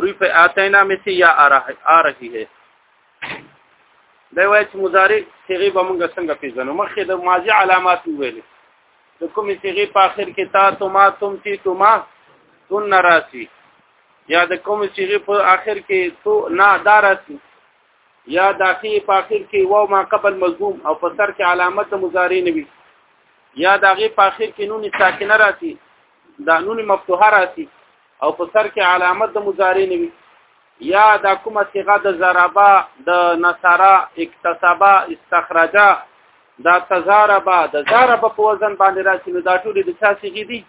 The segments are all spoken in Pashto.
روی په اتینا مې سي یا اره اره هي دا وایي چې مضارع صيغه به موږ څنګه پیژنو مخکې د ماضي علامات ویل د کومې صيغه په اخر کې تا تو ما تم تی تو ما تن راسي یا د کومې صيغه په اخر کې تو نا دا راسي یا داخی په اخر کې واو ما قبل مضموم او په سر کې علامت مضارع نوي یا داغه په اخر کې نون ساکنه راسي دا نون مفتوحه راسي او په سر کې علامت د مضارع نه وي یا دا کومه صيغه د ضربا د نصرا اکتسبا استخرجا دا تزاربا د ضرب په وزن باندې راشي نو دا ټول د چا صيغه دي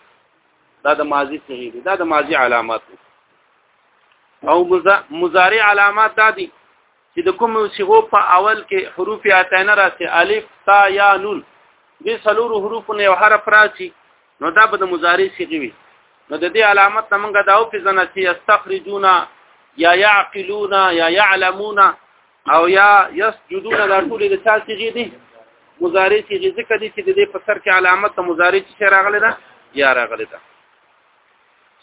دا د ماضي صيغه دي دا د ماضي علامات او مضارع علامات دا دي چې د کوم صيغو په اول کې حروف اتاینه راسي الف تا یا نون دې څلور حروف نه یو حرف راسي نو دا به د مضارع صيغه وي نو د دې علامت موږ دا او پېژنه چې استخرجون یا يعقلون یا يعلمون او یا يسجدون دا ټول د چا صيغه دي مضارع صيغه ذکر دي چې د دې په سر کې علامت د مضارع چې راغلي ده یا راغلي ده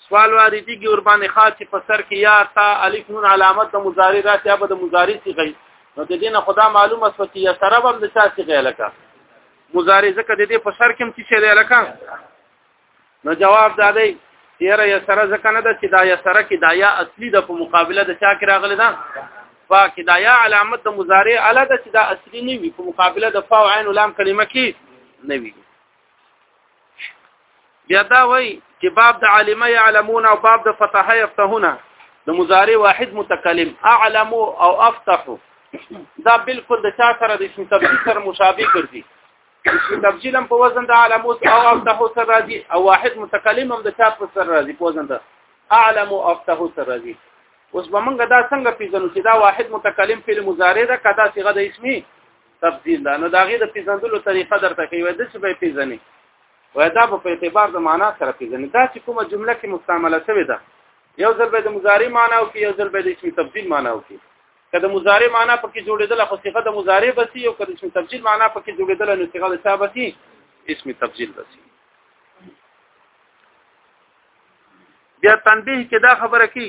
سوال واردی کی ور باندې خاص چې په سر کې یا تا الف نون علامت د مضارع راځي یا به د مضارع صيغه نو د دې نه خدا معلومه شو چې یا سره هم د چا صيغه لکه مضارع ځکه د دې په سر کې هم څه دی لکه نو جواب دا دی یره یا سره ځکه نه ده چې دا یا سره کې دا یا اصلي د په مقابله د چا کې راغلی ده فا کې دا یا علامت د مضارع اله ده چې دا اصلي نه وي په مقابله د فا او عین لام کلمه کې نه وي بیا دا وای چې باب د عالم يعلمون او باب د فتح يفتحون د مضارع واحد متکلم اعلم او افتح دا بالکل د چا سره د اسم تبدیل سره مشابه ګرځي اسم تبدیل هم په وزن د اعلم او افتح سره راځي او واحد متکلم هم د چا په سره راځي په وزن د اعلم او افتح سره راځي اوس به موږ دا څنګه پیژنو چې دا واحد متکلم فعل مضارع ده کدا صيغه د اسمي تفضیل دا نو دا غي د پیژندلو طریقه درته کوي د څه به پیژني وای دا په اعتبار د معنا سره پیژني دا چې کومه جمله کې مستعمله شوې ده یو ځل به د مضارع معنا او کې یو ځل به د اسم تبديل معنا او کې کله مضارع معنا پکې جوړېدل خو صيغه د مضارع بسي او کله اسم تبديل معنا پکې جوړېدل نو صيغه د څه بسي اسم تبديل بسي بیا تنبیه کې دا خبره کی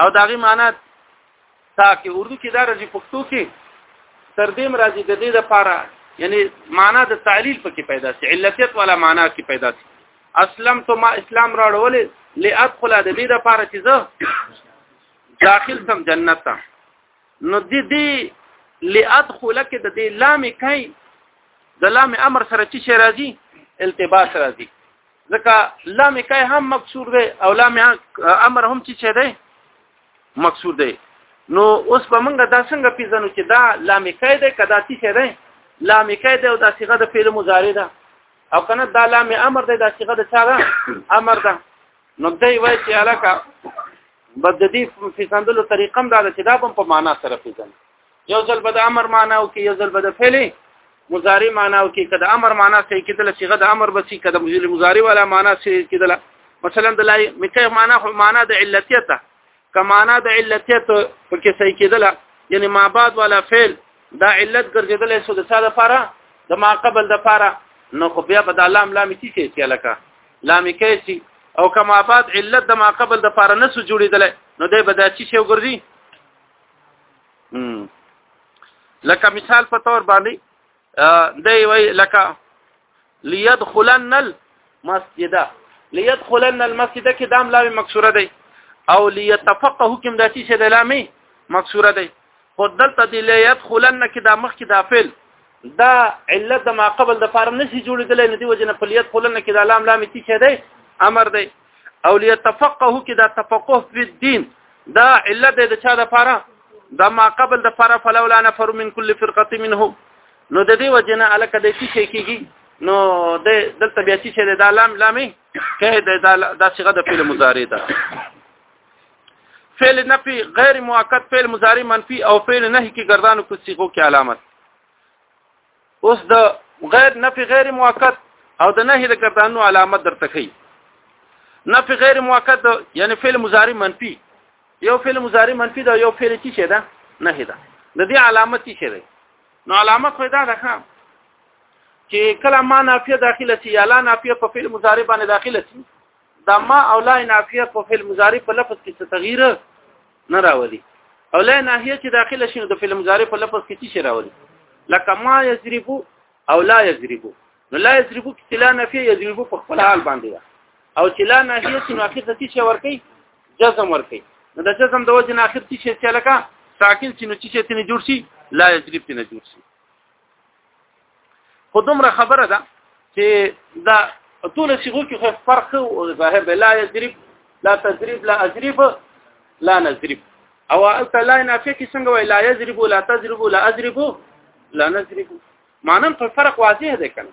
او داغي معنی تا کې اردو کې دا راځي پښتو کې تر دې مرضی د دې لپاره یعنی معنا د تعلیل پکې پیدا شي علتیت ولا معنا کې پیدا شي اسلم تو ما اسلام راړولې لادخل د دې لپاره چې زه داخل سم جنت ته نو دې دې لادخل کې د دې لام کوي د لام امر سره چې شي راځي التباس راځي ځکه لام کای هم مکسور دی او لام امر هم چې چي دی مکسور دی نو اوس به موږ دا څنګه پیژنو چې دا لام کای دی کدا چې چي دی لام کای دی او دا صيغه د فعل مضارع ده او کنه دا لام امر دی دا صيغه د چا ده امر ده نو دی وای چې علاقه بد دې پیژندلو طریقم دا چې دا په معنا سره پیژنو یو ځل به د امر معنا او کې یو ځل به د فعل مضارع معنا او کې کده امر معنا سي کېدل چې غد امر بسی کده مجل مضارع ولا معنا سي کېدل مثلا د لای مکه معنا خو معنا د علتیت ده که معنا د علتیت په کې سي کېدل یعنی ما بعد ولا فعل دا علت ګرځیدل سو د ساده لپاره د ما قبل د لپاره نو خو بیا به د لام لام کی شي چې لکه لام کې شي او کما بعد علت د ما قبل د لپاره نسو جوړیدل نو دې به دا چی شي وګرځي لکه مثال په تور باندې دی وی لکه ليدخلن المسجد ليدخلن المسجد کې دام لاوي مکسوره دی او ليتفقه حکم داتی شه د لامي مکسوره دی خو دلته دی ليدخلن کې دا مخ کې دا فعل دا علت د ما قبل د فارم نشي جوړېدل نه دی وجنه فلیت خلن کې د لام لام تی شه دی امر دی او ليتفقهوا کې دا تفقه فی الدین دا علت د چا د پاره دا ما قبل د پاره فلولا نفر من كل فرقه منهم نو د دې وجنه الک د شي شي کیږي نو د دلته بیا چې د دالام لامي کې د دا صيغه د فعل مضارع ده فعل نفي غیر موقت فعل مضارع منفي او فعل نهي کې ګردانو کو صيغو کې علامت اوس د غیر نفي غیر موقت او د نهي د ګردانو علامت درته کوي نفي غیر موقت یعنی فعل مضارع منفي یو فعل مضارع منفي دا یو فعل چی شه ده نهي ده د دې علامت چی شه ده نو علامت خو دا ده چې کله ما نافیه داخله سي یا لا نافیه په فعل مضارع باندې داخله سي دا ما او لا نافیه په فعل مضارع په لفظ کې څه تغییر نه راولي او لا ناهیه چې داخله شي نو د فعل مضارع په لفظ کې څه راولي لکه ما یضرب او لا یضرب نو لا یضرب کې لا نافیه یضرب په خپل حال باندې ده او چې لا ناهیه چې نو اخر څه شي ورکي جزم ورکي نو د جزم د وجه نه اخر څه شي لکه ساکن چې نو چې ته نه جوړ شي لا یضرب ته نه جوړ شي خو دومره خبره ده چې دا ټول صيغو کې خو فرق او ظاهر دی لا يضرب لا تضرب لا اضرب لا نضرب او البته لا نافيه کې څنګه وای لا يضرب لا تضرب لا اضرب لا نضرب معنی په فرق واضح دی کنه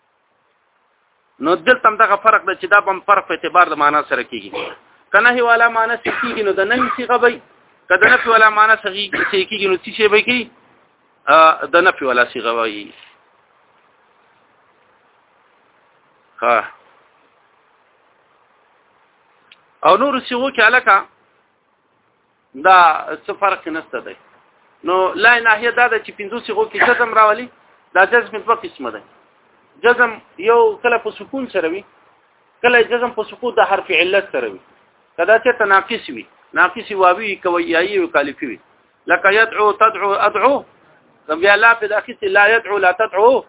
نو دلته هم دغه فرق ده چې دا بم فرق په اعتبار د معنا سره کیږي کنه هی والا معنا څه کیږي نو د نهي صيغه وي کله نفي والا معنا څه کیږي نو څه شی وي کی د نفي والا صيغه وي ها او نور صيغه کې علاقه دا څه فرق نشته دی نو لا ناحیه دا ده چې پنځو صيغو کې جزم راولي دا جزم په قسمه ده جزم یو کله په سکون سره وي کله جزم په سکون د حرف علت سره وي کدا چې تناقص وي ناقص واوي کویایي او کالفي وي لکه يدعو تدعو ادعو بیا لا په داخل لا يدعو لا تدعو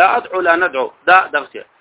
لا ادعو لا ندعو دا درسه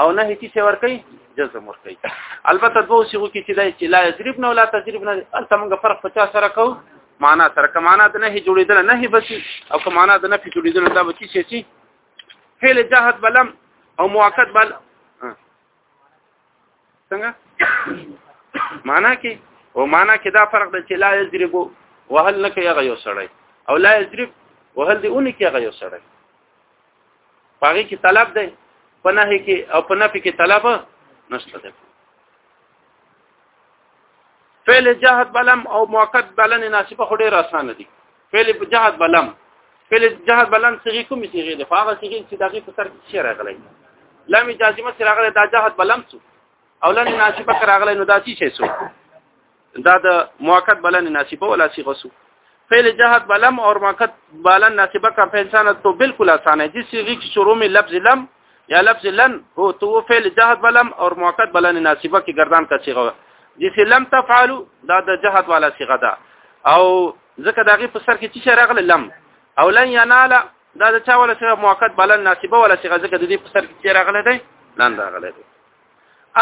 او نه هیڅ څه ورکي جزم ورکي البته دوه صيغو کې چې دا چې لا یضرب نه ولا تضرب نه البته موږ فرق په چا سره کو معنا سره کمانا د نه جوړیدل نه هي بچي او کمانا د نه پی جوړیدل دا بچي چې چې فعل جهت بلم او مؤکد بل څنګه معنا کې او معنا کې دا فرق دی چې لا یضرب وهل نه کوي هغه یو سړی او لا یضرب وهل دی اونې کې هغه یو سړی پاره کې طلب دی په نهي کې او په نفي کې طلب نشته دی فعل جهت بلم او موقت بلن ناسبه خو ډیر اسانه دي فعل جهت بلم فعل جهت بلم صيغه کومې صيغه ده هغه صيغه چې دغه په سر کې شعر راغلي لام جازمه سره راغلي دا جهت بلم سو او لن ناسبه راغلي نو دا چی شي سو دا د موقت بلن ناسبه ولا صيغه سو فعل جهت بلم اور موقت بلن ناسبه کا فعل سند تو بالکل آسان ہے جس صيغه کی شروع میں لفظ لم یا لفظ لن ہو تو وہ فعل جهت بلم اور موقت بلن ناسبه کی گردان کا صيغه جس لم تفعلوا دا د جهت والا صيغه ده او ځکه داغه په سر کې چې راغله لم او لن ينال دا د چا ولا صيغه موقت بلن ناسبه ولا صيغه ځکه د دې په سر کې راغله ده لن راغله ده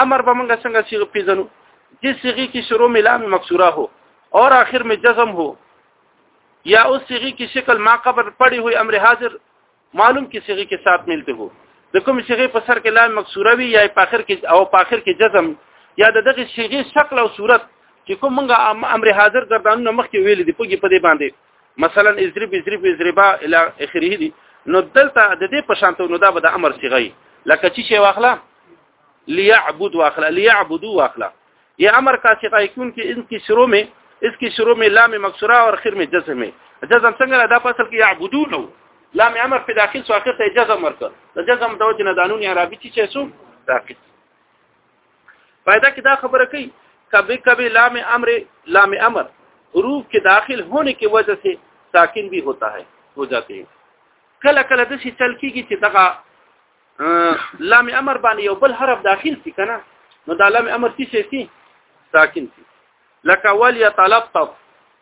امر به موږ څنګه صيغه پیژنو دې صيغه کې شروع مې لام مکسوره هو اور آخر مې جزم هو یا اوس صيغه کې شکل ما قبل پڑی ہوئی امر حاضر معلوم کې صيغه کې ساتھ ملته هو د کوم صيغه په سر کې لام مکسوره وي یا په اخر کې او په اخر کې جزم یا د دغه صيغه شکل او صورت چې کوم موږ امر حاضر ګردانونه مخکې ویل دي پوګي په دې باندې مثلا اضرب اضرب اضربا الى اخره دي نو دلته د دې په شان ته نو دا به د امر صيغه لکه چې شی واخله ليعبد واخله ليعبدوا واخله یا امر کا صيغه کیون کې ان کې شروع می اس کې شروع می لام مکسوره او اخر می جزم می جزم څنګه دا فصل کې يعبدو نو لام امر په داخل سو اخر ته جزم ورکړه د جزم د وجه نه دانونی عربي چې څه سو داخل پیدا کې دا خبره کوي کبه کبه لام امر لام امر حروف کې داخل ہونے کې وجہ سے ساکن بھی ہوتا ہے ہو جاتے ہیں کله کله د شي چل کیږي چې دغه لام امر باندې یو بل حرف داخل شي کنه نو دا لام امر څه شي ساکن شي لکه ول یتلطف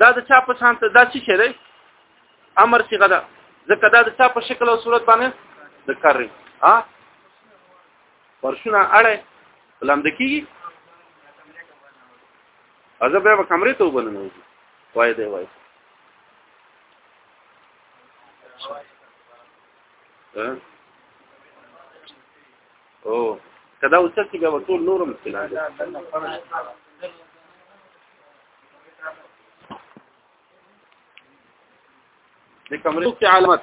دا د چا په شان ته دا څه شي دی امر صيغه ده ځکه دا د چا په شکل او صورت باندې د کار ها ورشونه اړه لامد کیږي ازه بیا به کمرې ته وبننو وای دی وای او کدا وڅ چې بیا ټول نورم استعمال د کمرې کې علامت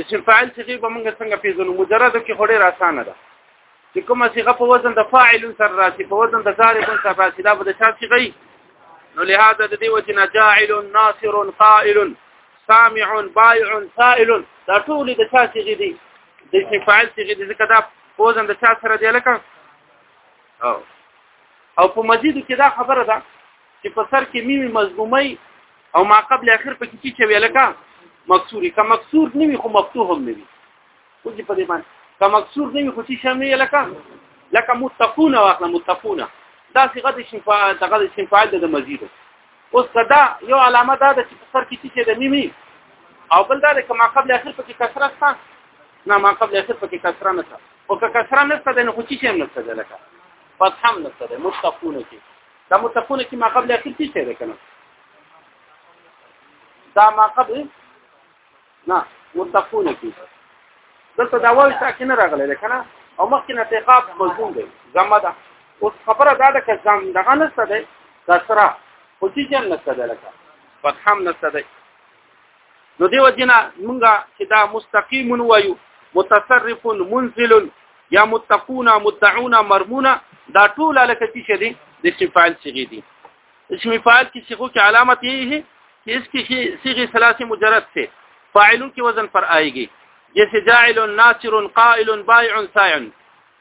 اسم فاعل صيغه به موږ څنګه پیژنو مجرد کې خوري راسانه ده چې کومه صيغه په وزن د فاعل سره راشي په وزن د ضارب سره راشي دا به د شاب صيغه نو لهدا د دې وجنه جاعل ناصر قائل سامع بائع سائل دا ټول د شاب صيغه دي د اسم فاعل صيغه دي ځکه دا په وزن د شاب سره دی لکه او او په مزید کې دا خبره ده چې په سر کې میوي مضمومي او ما قبل اخر په کې چې ویل کا مکسوري که مکسور نه وي خو مفتوح هم نه وي خو دې په دې باندې که مکسور نه وي خو چې شامل ویل کا لکه متقون واخله متقون دا صيغه د شفاء دغه د شفاء د مزید اوس دا یو علامه ده چې په سر کې چې د میمي او بل دا چې ما قبل اخر په کې کثرت نه ما قبل اخر په کې کثرت نه او که کسره نشته ده نو خو چی هم نشته ده لکه فتح هم نشته ده متقونه کې دا متقونه کې ما قبل اخر چی څه ده کنه دا ما قبل نه متقونه کې دلته دا وایي چې نه راغلی ده کنه او مخکې نه تقاب مضمون دی زمه ده اوس خبره دا ده چې زم دغه نشته ده کسره خو چی هم نشته ده لکه فتح هم نشته ده نو دیو جنا مونږه چې دا مستقیم وایو متصرف منزل یا متقون مدعون مرمون دا ټول لکه چې دي د اسم فاعل صيغه دي اسم فاعل کی صيغه کی علامت یې هي چې اس کی صيغه ثلاثه مجرد سے فاعلون کی وزن پر آئے گی جیسے جاعل ناصر قائل بائع سائع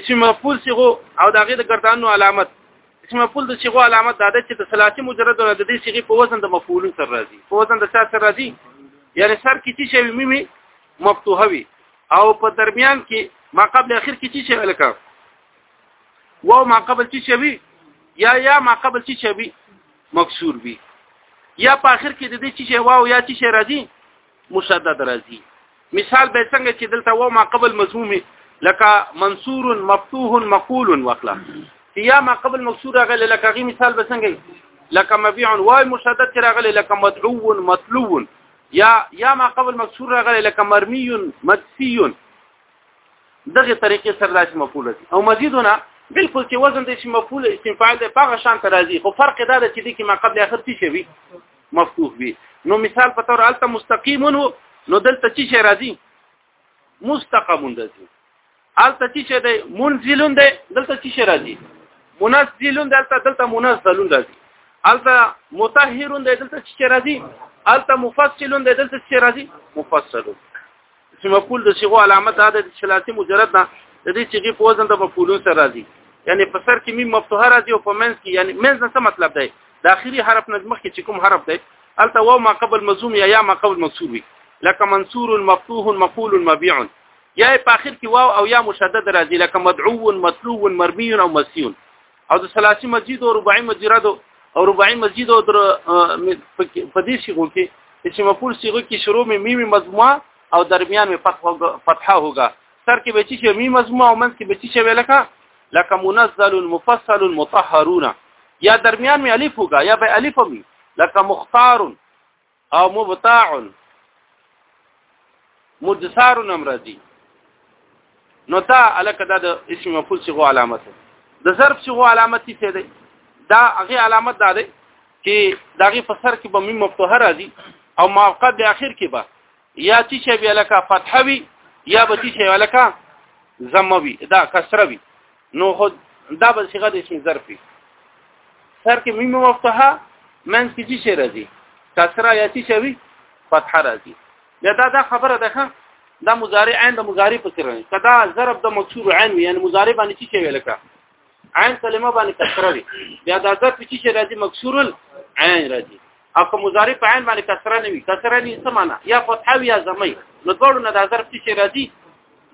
اسم مفعول صيغه او د هغه د ګردانو علامت اسم مفعول د صيغه علامت دا ده چې د ثلاثي مجرد نه د دې صيغه په وزن د مفعول سره راځي په وزن د څه سره راځي یعنی سر کې چې شوی ميمي مفتوحه وي او په درمیان کې ما قبل اخر کې چې شوی لکه واو ما قبل چې شوی یا یا ما قبل چې شوی مکسور وي یا په اخر کې د دې چې واو یا چې راځي مشدد راځي مثال به څنګه چې دلته و ما قبل مضمومي لکه منصور مفتوح مقول وکړه یا ما قبل مکسور راغلی لکه غي مثال به څنګه لکه مبيع وای مشدد راغلی لکه مدعو مطلوب یا یا ما قبل مکسور راغلی لکه مرمي مدسي دغه طریقې سره داسې مفعول دي او مزیدونه بالکل چې وزن د اسم مفعول اسم فاعل د پاغه شان ترازی خو فرق دا دی چې د کې ما قبل اخر څه شي مفتوح وي نو مثال په تور الته مستقیم وو نو دلته چی شي راځي مستقم راځي الته چی شي دی منزلون دی دلته چی شي راځي منزلون دلته دلته منزلون راځي الته مطهرون دی دلته چی شي راځي الته مفصلون دی دلته چی شي راځي مفصلون چې مفعول د صيغه علامه ده د ثلاثي مجرد ده د دې صيغه په وزن د مفعولون سره راځي یعنی په سر کې میم مفتوحه راځي او په منځ کې یعنی منځ څه مطلب دی د اخري حرف نه مخکې چې کوم حرف دی الته واو ما قبل مزوم یا یا ما قبل مکسور وي لکه منصور مفتوح مقول مبيع یا په اخر کې واو او یا مشدد راځي لکه مدعو مطلوب مرمي او مسيون او د ثلاثي مسجد او رباعي مسجد او رباعي مسجد او په دې شیغو کې چې مفعول صيغه کې شروع مې ميمي مضمومه او درمیان مې فتحه هوګه سر کې به چې شي ميمي مضمومه او منځ کې به چې شي لکه لکه منزل مفصل مطهرون یا درمیان مې الف هوګه یا به الف مې لکه مختار او مبتاع مدثار نمرضی نو تا الک دا د اسم مفعول صيغه علامت د ظرف صيغه علامت څه دی دا هغه علامت دا دی چې دغه په سر کې به میم مفتوحه راځي او موقع د اخر کې به یا چې شی به لکه فتحوي یا به چې شی لکه زموي دا کسروي نو خو دا به صيغه د اسم ظرف وي سر کې ميم مفتوحه منځ کې چې شي راځي کسره یا چې شوي فتحه راځي یا دا دا خبره ده دا مضارع عین د مضارع په سر نه کدا ضرب د مکسور عین وي یعنی مضارع باندې چې شي لکه عین کلمه باندې کسره وي بیا دا ظرف چې شي راځي مکسور عین راځي او که مضارع په عین باندې کسره نه وي کسره نه څه معنا یا فتحه یا زمي نو ټول نه دا ظرف چې راځي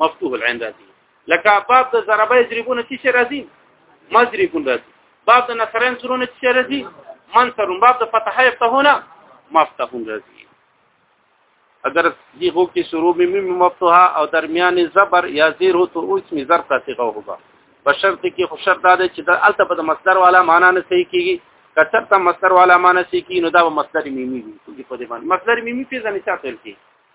مفتوح العين راځي لکه باب د ضربه یضربون چې شي راځي مضربون راځي باب د نصرین سرون چې شي راځي منصرون باب د فتحه یفتحونه مفتحون راځي اگر دی هو کې شروع می می مفتوحه او درمیان زبر یا زیر هو تو اوس می زر کا صيغه هوبا بشرط کې خو شرط دا دی چې د الته په مصدر والا معنا نه صحیح کیږي کثر ته مصدر والا معنا صحیح کیږي نو دا مصدر میمی وي په دې باندې مصدر میمی په ځنې څه تل کیږي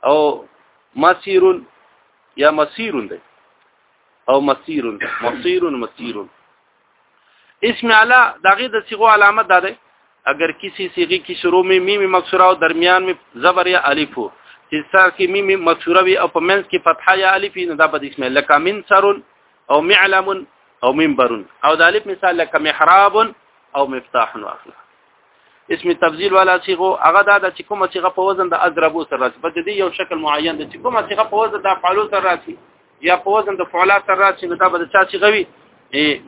او مسیر یا مسیر دی او مسیر مسیر مسیر اسم علا دغه د صيغو علامت ده ده اگر کسی صيغه کې شروع می میم مکسوره او درمیان می زبر یا الف وو چې سر کې میم مکسوره وي او په منځ کې فتحه یا الف نه دا بد اسم لکه من سر او معلم او منبر او د الف مثال لکه محراب او مفتاح واخلا اسم تفضیل والا صيغه هغه دا چې کومه صيغه په وزن د اضربو سره راځي په دې یو شکل معین دی چې کومه صيغه په وزن د افعالو سره راځي یا په وزن د فعلات سره راځي نو دا به د چا صيغه وي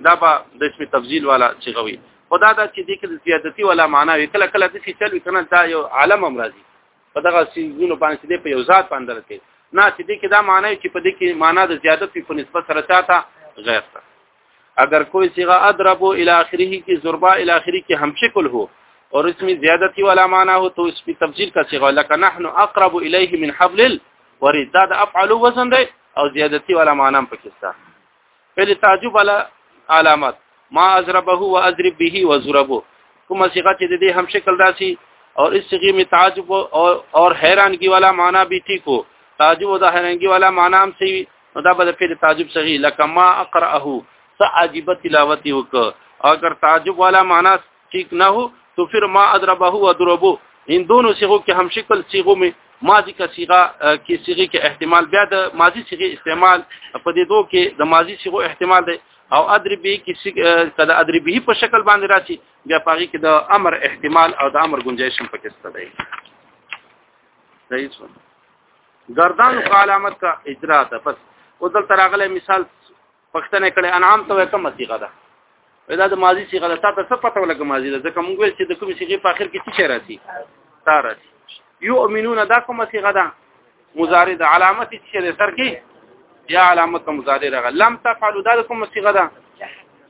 دا به د اسم تفضیل والا صيغه وي خدا دا چې د کله زیادتی ولا معنا وي کله کله د فعل کنه دا یو عالم هم راځي په دغه سیزونو باندې دې په یو ذات باندې راځي نه چې دې کې دا معنی چې په دې کې معنا د زیادت په نسبت سره چاته غیر ته اگر کوئی صيغه اضرب الى اخره کی ضربه الى اخره کی هم شکل هو اور اس میں زیادتی والا معنی ہو تو اس کی تفضیل کا صيغه لك نحن اقرب اليه من حبل الوريد دا د افعل وزن دی او زیادتی والا معنی هم پکستا پہلے تعجب والا علامات ما اضربه واضرب به وضربه کومه صيغه چې د دې هم شکل داسي او اس صيغه میں تعجب اور حیرانگی والا معنی بھی ٹھیک ہو تعجب و حیرانگی والا معنی هم صحیح نو دا به د فعل تعجب صحیح لکه ما اقرأه سعجب تلاوت وک اگر تعجب والا معنا ٹھیک نہ ہو تو پھر ما اضربه اضربو ان دونوں صيغو کې هم شکل صيغو می ماضی کا صيغه کې صيغه کې احتمال بیا د ماضی صيغه استعمال په دې دوه کې د ماضی صيغو احتمال دی او ادربی کې کله ادربی په شکل باندې راشي بیا پاره کې د امر احتمال او د امر گنجائش هم پکې ستدای رئیس گردان په علامت کا اجرا ده بس او دل تراغله مثال پښتنه کړي انعام ته کومه صيغه ده دا د ماضي صيغه ده تاسو څه پته ولګه ماضي ده ځکه موږ ویل چې د کومې صيغې په اخر کې څه راځي تا راځي يؤمنون دا کومه صيغه ده مضارع ده علامت څه ده سر کې یا علامت مضارع راغله لم تفعلوا دا کومه صيغه ده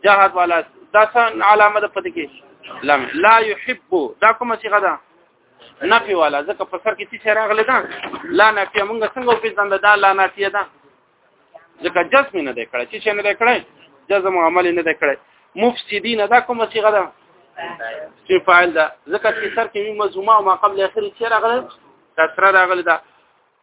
جهاد والا دا څه علامه ده پدې کې لم لا يحب دا کومه صيغه ده نفي والا ځکه په سر کې څه شی راغلی ده لا نافیه مونږ څنګه وپېژنده دا لا نافیه ده ځکه جزم نه دی کړی څه شی نه دی کړی جزم او عمل نه دی کړی مفسدین دا کومه صيغه ده چې فاعل ده ځکه چې سر کې مضمومه او ما قبل اخر څه راغلی کسره راغلی ده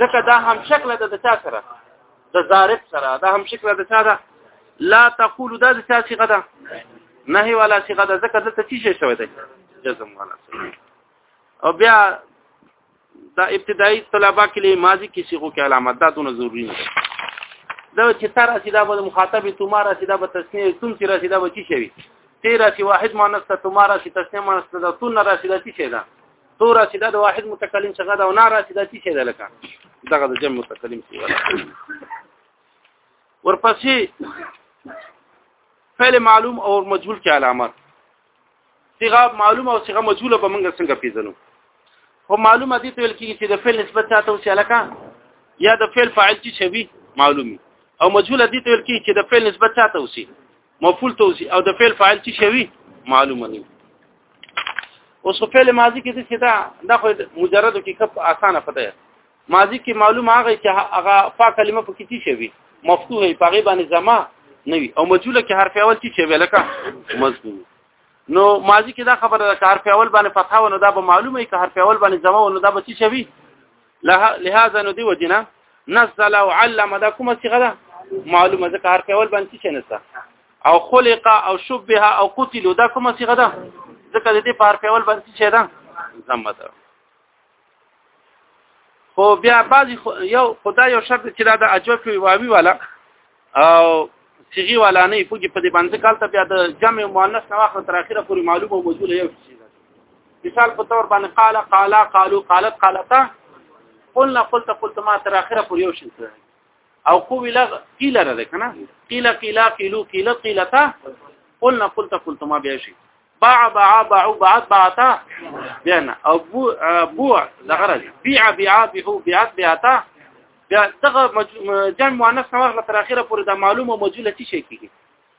ځکه دا هم شکل ده د چا سره د ضارب سره دا هم شکل ده چا ده لا تقول دا د چا صيغه ده نهي ولا صيغه ده ځکه دلته څه شي شوی دی جزم ولا او بیا دا ابتدایي طلبه کې له ماضي کې صيغو کې علامات دا دونه ضروری نه دا چې تر اسیدا به مخاطب تمہارا اسیدا به تسنیه تم چې رسیدا به چی شوی تیر اسی واحد مؤنث تمہارا سی تسنیه مؤنث دا تون رسیدا چی شوی دا تو راسیده د واحد متکلم څخه دا نه راسیده چې څه ده لکه دغه د جمع متکلم څخه ورپسې فعل معلوم او مجهول کې علامات صيغه معلوم او صيغه مجهوله به موږ څنګه پیژنو خو معلومه دي ته ویل کیږي چې د فعل نسبت ته او شلکه یا د فعل فاعل چې شوی معلومي او مجهوله دي ته ویل کیږي چې د فعل نسبت ته او شي مفعول توضیح او د فعل فاعل چې شوی معلومه نه اوس په فعل ماضی کې څه دا دا خو مجرد کې کپ اسانه پته ماضی کې معلومه هغه چې هغه فا کلمه په کې څه شوی مفتوح په غي باندې زما نه وي او مجوله کې حرف اول څه شوی لکه مضمون نو ماضی کې دا خبره ده چې حرف اول باندې فتحه ونه دا به معلومه کې حرف اول باندې زما ونه دا به څه شوی لهذا نو دی وجنه نزل او علم دا کومه صيغه ده معلومه ځکه هر کول باندې څه نشته او خلق او شبه او قتل دا کومه صيغه ده ځکه د دې په هر کول باندې څه ده زمه ده خو بیا بعضی یو خدای یو شرط چې دا د اجوفي واوی والا او صيغه والا نه پوجي په دې باندې کال ته بیا د جمع مؤنث نه واخره تر اخره پورې معلومه او موجوده یو شي مثال په تور باندې قال قال قالوا قالت قالتا قلنا قلت قلت ما تر اخره پورې یو شي او قوی لغ قیل را ده کنه قیل قیل قیلو قیل قیلتا قلنا قلت قلت ما بیا شي باع باع باع باع باعتا بيانا او بو بوع لغرض بيع بيع بيعو بيعت بيعتا دا دغه جمع مؤنث نه واخله تر اخره پورې دا معلومه مجهوله څه شي کیږي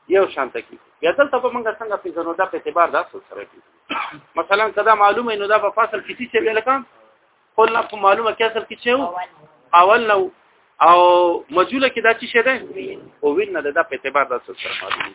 یو شانت کی بیا دلته په موږ څنګه په زنو دا په اعتبار دا څه سره کیږي مثلا کدا معلومه نو دا په فاصل کې څه ویل کان قلنا په معلومه کې اصل کې څه وو اول نو او مجهوله کې دا څه شي ده او وین نه دا په اعتبار دا څه سره معلومه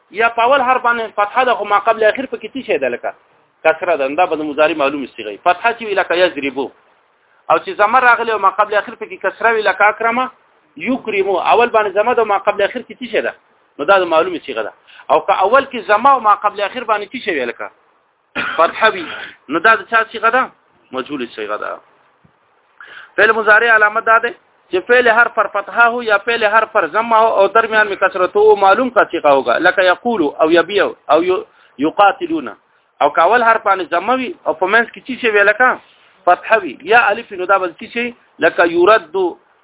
یا په اول حرف باندې فتحه ده خو ما قبل اخر په کې څه شی ده لکه کسره ده دا به مضارع معلوم استغی فتحه چې لکه یضربو او چې زمر راغلی او ما قبل اخر په کې کسره وی لکه اکرمه یکرمو اول باندې زمه ده او ما قبل اخر کې څه شی ده نو دا معلومه صيغه ده او که اول کې زمه او ما قبل اخر باندې څه شی لکه فتح وی نو دا د چا صيغه ده مجهول صيغه ده فعل مضارع علامه ده ده چې فعل هر پر فتحه هو یا فعل هر پر ضمه او درمیان می کثرت او معلوم کا صيغه ہوگا لکه یقول او یبيع او یقاتلون او کاول هر باندې ضمه وی او په منځ کې چی شی ویلکه فتحه وی یا الف نو دا بل چی شی لکه يرد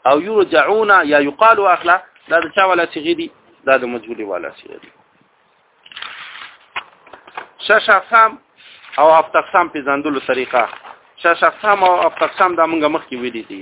او يرجعون یا يقال اخلا دا د چا ولا صيغه دي دا د مجهول ولا صيغه دي شش اقسام او هفت اقسام په ځندلو طریقه شش اقسام او هفت اقسام دا موږ مخکې ویلي دي